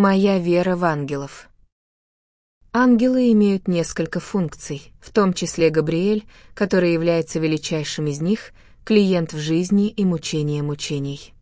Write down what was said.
Моя вера в ангелов. Ангелы имеют несколько функций, в том числе Габриэль, который является величайшим из них, клиент в жизни и мучение мучений.